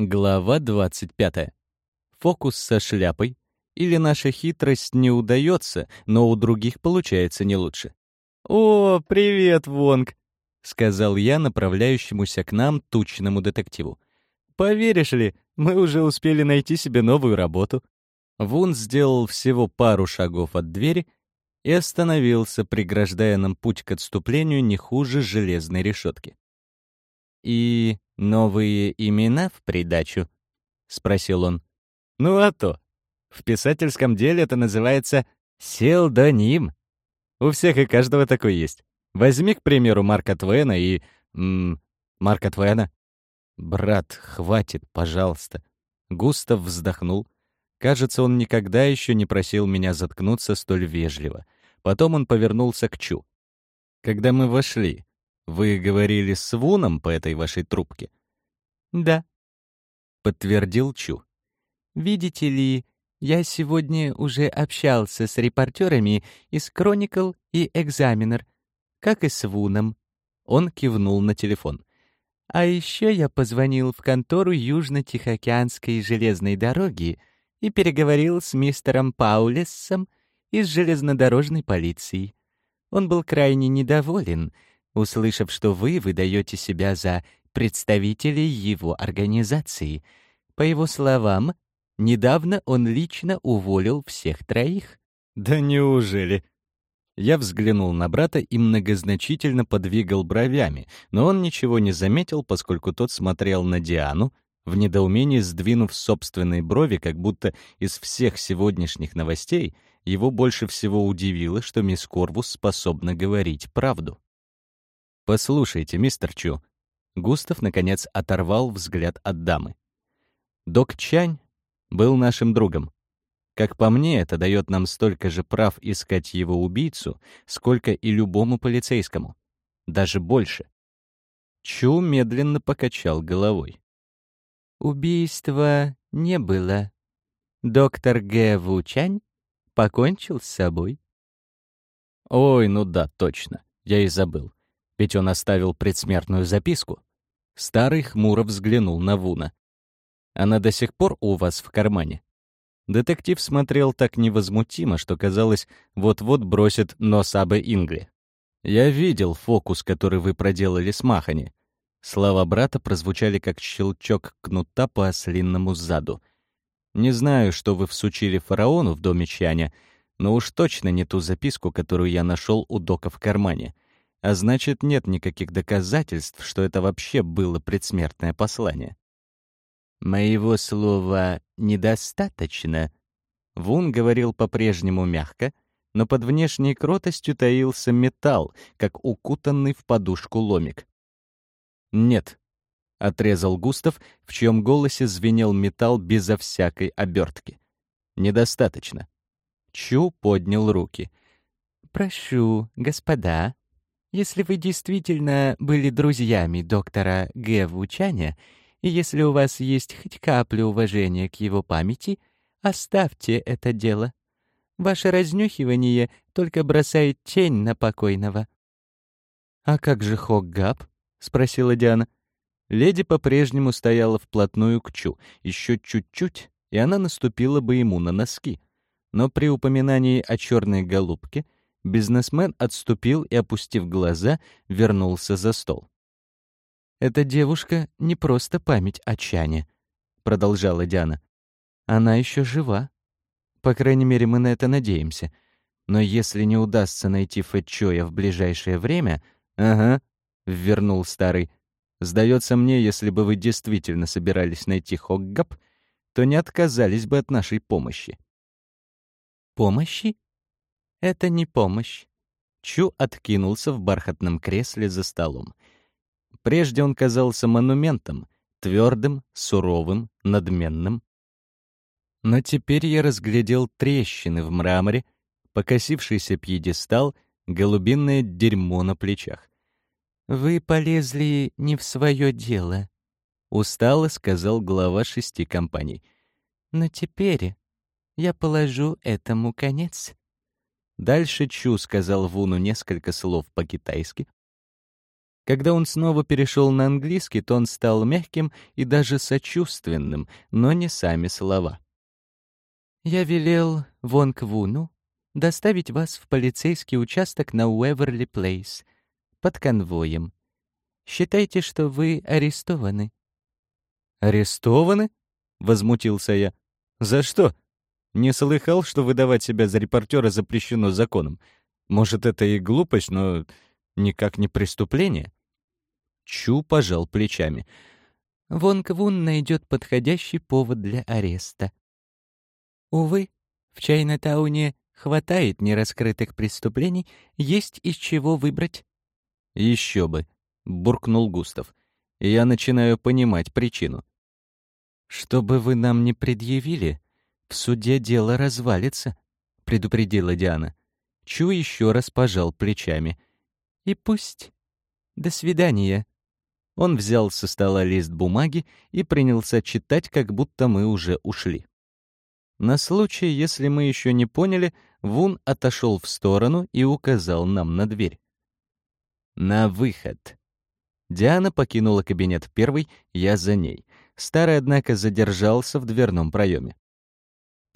Глава 25. Фокус со шляпой. Или наша хитрость не удается, но у других получается не лучше. «О, привет, Вонг!» — сказал я направляющемуся к нам тучному детективу. «Поверишь ли, мы уже успели найти себе новую работу». Вун сделал всего пару шагов от двери и остановился, преграждая нам путь к отступлению не хуже железной решетки. «И новые имена в придачу?» — спросил он. «Ну а то. В писательском деле это называется селдоним. У всех и каждого такой есть. Возьми, к примеру, Марка Твена и... М -м, Марка Твена. «Брат, хватит, пожалуйста». Густав вздохнул. Кажется, он никогда еще не просил меня заткнуться столь вежливо. Потом он повернулся к Чу. «Когда мы вошли, вы говорили с Вуном по этой вашей трубке?» «Да», — подтвердил Чу. «Видите ли, я сегодня уже общался с репортерами из Chronicle и Examiner, как и с Вуном». Он кивнул на телефон. «А еще я позвонил в контору Южно-Тихоокеанской железной дороги и переговорил с мистером Паулессом из железнодорожной полиции. Он был крайне недоволен — услышав, что вы выдаете себя за представителей его организации. По его словам, недавно он лично уволил всех троих. «Да неужели?» Я взглянул на брата и многозначительно подвигал бровями, но он ничего не заметил, поскольку тот смотрел на Диану, в недоумении сдвинув собственные брови, как будто из всех сегодняшних новостей его больше всего удивило, что мисс Корвус способна говорить правду. «Послушайте, мистер Чу». Густав, наконец, оторвал взгляд от дамы. «Док Чань был нашим другом. Как по мне, это дает нам столько же прав искать его убийцу, сколько и любому полицейскому. Даже больше». Чу медленно покачал головой. «Убийства не было. Доктор Г. Ву Чань покончил с собой». «Ой, ну да, точно. Я и забыл. Ведь он оставил предсмертную записку. Старый хмуро взглянул на Вуна. «Она до сих пор у вас в кармане?» Детектив смотрел так невозмутимо, что казалось, вот-вот бросит Носабе Ингли. «Я видел фокус, который вы проделали с Махани». Слова брата прозвучали как щелчок кнута по ослинному заду. «Не знаю, что вы всучили фараону в доме Чаня, но уж точно не ту записку, которую я нашел у Дока в кармане а значит, нет никаких доказательств, что это вообще было предсмертное послание. «Моего слова недостаточно», — Вун говорил по-прежнему мягко, но под внешней кротостью таился металл, как укутанный в подушку ломик. «Нет», — отрезал Густав, в чьем голосе звенел металл безо всякой обертки. «Недостаточно». Чу поднял руки. «Прошу, господа, если вы действительно были друзьями доктора Г. Вучаня, и если у вас есть хоть капля уважения к его памяти, оставьте это дело. Ваше разнюхивание только бросает тень на покойного». «А как же Хоггап?» — спросила Диана. Леди по-прежнему стояла вплотную к Чу. Еще чуть-чуть, и она наступила бы ему на носки. Но при упоминании о черной голубке — Бизнесмен отступил и, опустив глаза, вернулся за стол. «Эта девушка не просто память о Чане», — продолжала Диана. «Она еще жива. По крайней мере, мы на это надеемся. Но если не удастся найти Фэтчоя в ближайшее время...» «Ага», — вернул старый. «Сдается мне, если бы вы действительно собирались найти Хоггап, то не отказались бы от нашей помощи». «Помощи?» Это не помощь. Чу откинулся в бархатном кресле за столом. Прежде он казался монументом, твердым, суровым, надменным. Но теперь я разглядел трещины в мраморе, покосившийся пьедестал, голубинное дерьмо на плечах. «Вы полезли не в свое дело», — устало сказал глава шести компаний. «Но теперь я положу этому конец». Дальше Чу сказал Вуну несколько слов по-китайски. Когда он снова перешел на английский, то он стал мягким и даже сочувственным, но не сами слова. «Я велел Вон Квуну доставить вас в полицейский участок на Уэверли Плейс под конвоем. Считайте, что вы арестованы». «Арестованы?» — возмутился я. «За что? Не слыхал, что выдавать себя за репортера запрещено законом. Может, это и глупость, но никак не преступление?» Чу пожал плечами. Вон Квун найдет подходящий повод для ареста. Увы, в Чайна-тауне хватает нераскрытых преступлений, есть из чего выбрать. Еще бы, буркнул Густав. Я начинаю понимать причину. Что бы вы нам не предъявили, в суде дело развалится, предупредила Диана. Чу еще раз пожал плечами. И пусть. До свидания. Он взял со стола лист бумаги и принялся читать, как будто мы уже ушли. На случай, если мы еще не поняли, Вун отошел в сторону и указал нам на дверь. «На выход». Диана покинула кабинет первой, я за ней. Старый, однако, задержался в дверном проеме.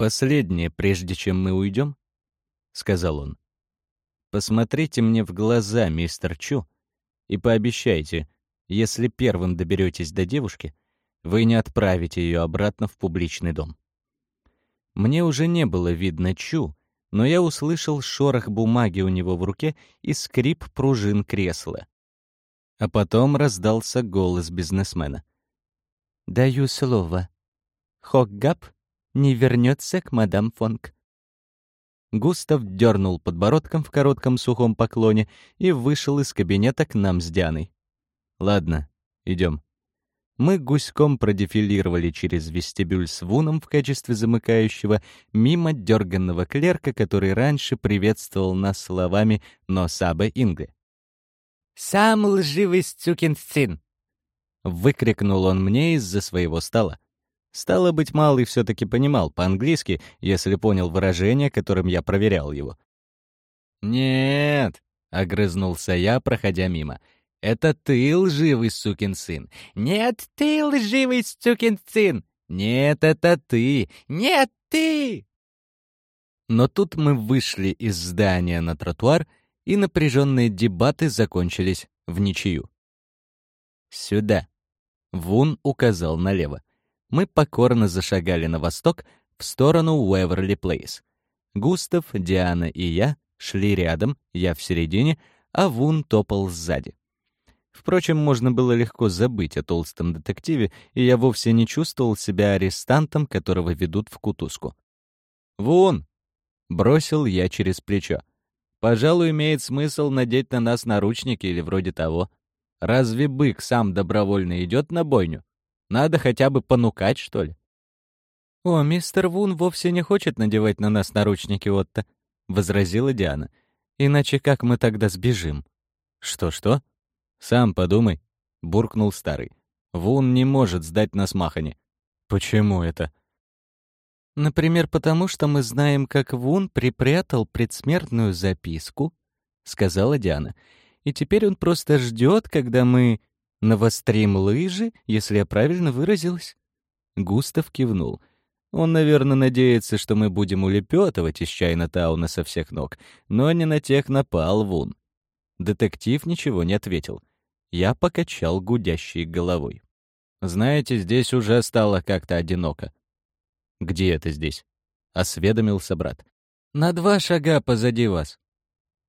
«Последнее, прежде чем мы уйдем», — сказал он. «Посмотрите мне в глаза, мистер Чу, и пообещайте, если первым доберетесь до девушки, вы не отправите ее обратно в публичный дом. Мне уже не было видно Чу, но я услышал шорох бумаги у него в руке и скрип пружин кресла. А потом раздался голос бизнесмена. «Даю слово. Хокгап не вернется к мадам Фонг». Густав дернул подбородком в коротком сухом поклоне и вышел из кабинета к нам с Дианой. Ладно, идем. Мы гуськом продефилировали через вестибюль с Вуном в качестве замыкающего, мимо дерганного клерка, который раньше приветствовал нас словами «но сабе инге». «Сам лживый сукин сын!» Выкрикнул он мне из-за своего стола. Стало быть, Малый все-таки понимал по-английски, если понял выражение, которым я проверял его. «Нет», — огрызнулся я, проходя мимо, — это ты лживый сукин сын. Нет, ты лживый сукин сын. Нет, это ты. Нет, ты. Но тут мы вышли из здания на тротуар, и напряженные дебаты закончились в ничью. Сюда. Вун указал налево. Мы покорно зашагали на восток, в сторону Уэверли Плейс. Густав, Диана и я шли рядом, я в середине, а Вун топал сзади. Впрочем, можно было легко забыть о толстом детективе, и я вовсе не чувствовал себя арестантом, которого ведут в кутузку. «Вон!» — бросил я через плечо. «Пожалуй, имеет смысл надеть на нас наручники или вроде того. Разве бык сам добровольно идет на бойню? Надо хотя бы понукать, что ли?» «О, мистер Вун вовсе не хочет надевать на нас наручники, Отто», — возразила Диана. «Иначе как мы тогда сбежим?» «Что-что?» «Сам подумай», — буркнул старый. «Вун не может сдать нас Махани». «Почему это?» «Например, потому что мы знаем, как Вун припрятал предсмертную записку», — сказала Диана. «И теперь он просто ждет, когда мы навострим лыжи, если я правильно выразилась». Густав кивнул. Он, наверное, надеется, что мы будем улепетывать из Чайна-тауна со всех ног, но не на тех напал Вун. Детектив ничего не ответил. Я покачал гудящей головой. «Знаете, здесь уже стало как-то одиноко». «Где это здесь?» — осведомился брат. «На два шага позади вас».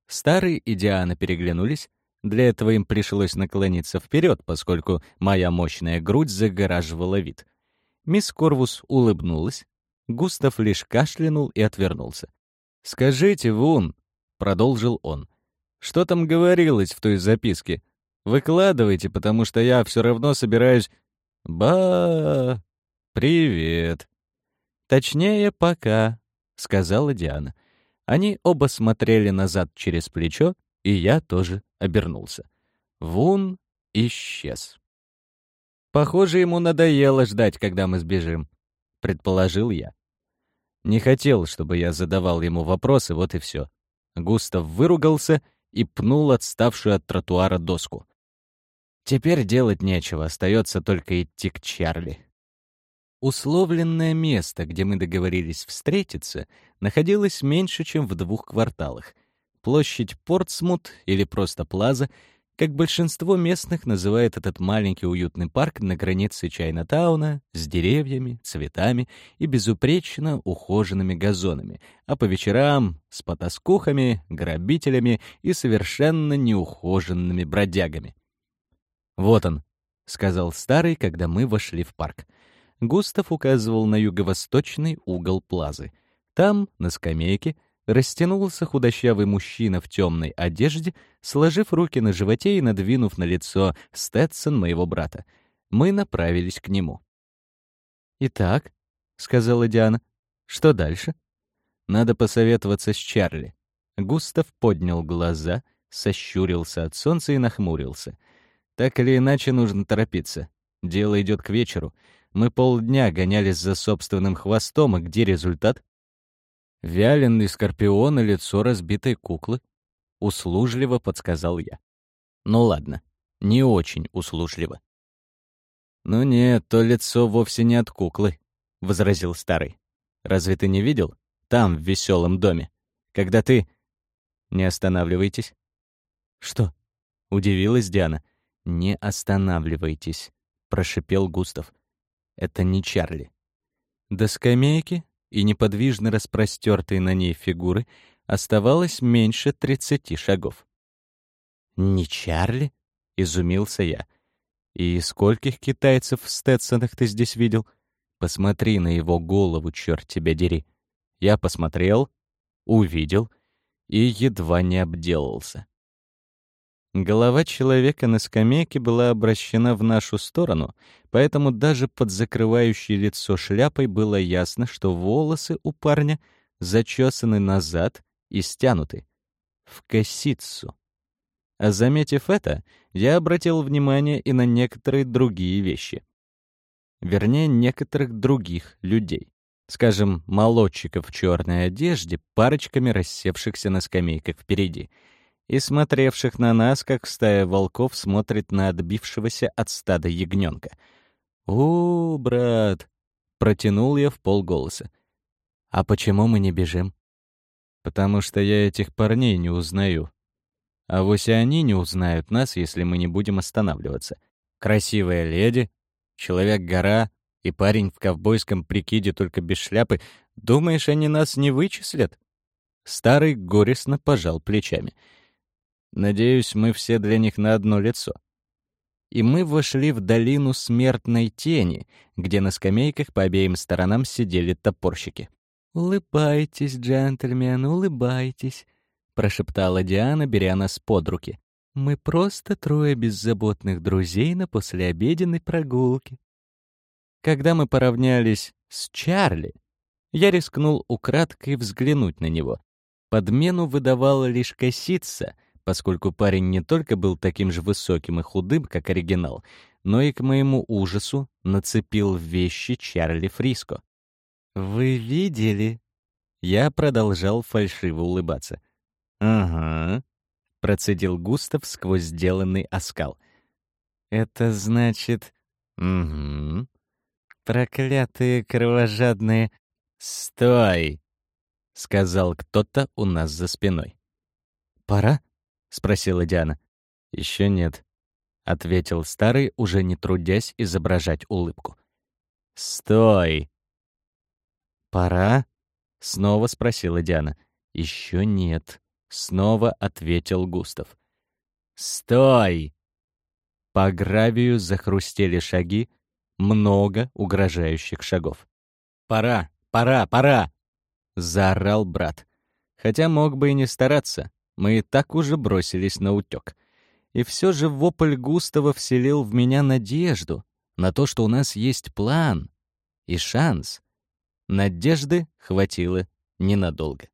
Старый и Диана переглянулись. Для этого им пришлось наклониться вперед, поскольку моя мощная грудь загораживала вид. Мисс Корвус улыбнулась. Густав лишь кашлянул и отвернулся. «Скажите, Вун», — продолжил он, — «что там говорилось в той записке? Выкладывайте, потому что я все равно собираюсь... Ба... Привет. Точнее, пока, — сказала Диана. Они оба смотрели назад через плечо, и я тоже обернулся. Вун исчез. Похоже, ему надоело ждать, когда мы сбежим, — предположил я. Не хотел, чтобы я задавал ему вопросы, вот и все. Густав выругался и пнул отставшую от тротуара доску. Теперь делать нечего, остается только идти к Чарли. Условленное место, где мы договорились встретиться, находилось меньше, чем в двух кварталах. Площадь Портсмут или просто Плаза — как большинство местных называет этот маленький уютный парк на границе Чайна-тауна с деревьями, цветами и безупречно ухоженными газонами, а по вечерам с потаскухами, грабителями и совершенно неухоженными бродягами. «Вот он», — сказал старый, когда мы вошли в парк. Густав указывал на юго-восточный угол плазы. Там, на скамейке, растянулся худощавый мужчина в темной одежде, сложив руки на животе и надвинув на лицо Сtetсон моего брата. Мы направились к нему. «Итак», — сказала Диана, — «что дальше?» «Надо посоветоваться с Чарли». Густав поднял глаза, сощурился от солнца и нахмурился. «Так или иначе нужно торопиться. Дело идет к вечеру. Мы полдня гонялись за собственным хвостом, и где результат? Вяленый скорпион и лицо разбитой куклы. Услужливо подсказал я. Ну ладно, не очень услужливо. «Ну нет, то лицо вовсе не от куклы», — возразил старый. «Разве ты не видел? Там, в веселом доме. Когда ты...» «Не останавливайтесь». «Что?» — удивилась Диана. «Не останавливайтесь», — прошипел Густав. «Это не Чарли». До скамейки и неподвижно распростертой на ней фигуры оставалось меньше тридцати шагов. «Не Чарли?» — изумился я. «И скольких китайцев в Стетсонах ты здесь видел? Посмотри на его голову, черт тебя дери!» Я посмотрел, увидел и едва не обделался. Голова человека на скамейке была обращена в нашу сторону, поэтому даже под закрывающей лицо шляпой было ясно, что волосы у парня зачесаны назад и стянуты. В косицу. А заметив это, я обратил внимание и на некоторые другие вещи. Вернее, некоторых других людей. Скажем, молодчиков в черной одежде, парочками рассевшихся на скамейках впереди — и смотревших на нас, как стая волков смотрит на отбившегося от стада ягненка. «У, брат!» — протянул я в полголоса. «А почему мы не бежим?» «Потому что я этих парней не узнаю. А вось и они не узнают нас, если мы не будем останавливаться. Красивая леди, человек-гора и парень в ковбойском прикиде только без шляпы. Думаешь, они нас не вычислят?» Старый горестно пожал плечами — Надеюсь, мы все для них на одно лицо. И мы вошли в долину смертной тени, где на скамейках по обеим сторонам сидели топорщики. «Улыбайтесь, джентльмен, улыбайтесь», — прошептала Диана, беря нас под руки. «Мы просто трое беззаботных друзей на послеобеденной прогулке». Когда мы поравнялись с Чарли, я рискнул украдкой взглянуть на него. Подмену выдавала лишь косица, поскольку парень не только был таким же высоким и худым, как оригинал, но и, к моему ужасу, нацепил вещи Чарли Фриско. «Вы видели?» Я продолжал фальшиво улыбаться. «Ага», — процедил Густав сквозь сделанный оскал. «Это значит...» «Угу». «Проклятые кровожадные...» «Стой!» — сказал кто-то у нас за спиной. «Пора?» — спросила Диана. Еще нет», — ответил старый, уже не трудясь изображать улыбку. «Стой!» «Пора?» — снова спросила Диана. Еще нет», — снова ответил Густав. «Стой!» По гравию захрустели шаги, много угрожающих шагов. «Пора, пора, пора!» — заорал брат. Хотя мог бы и не стараться. Мы и так уже бросились на утёк. И все же вопль Густава вселил в меня надежду на то, что у нас есть план и шанс. Надежды хватило ненадолго.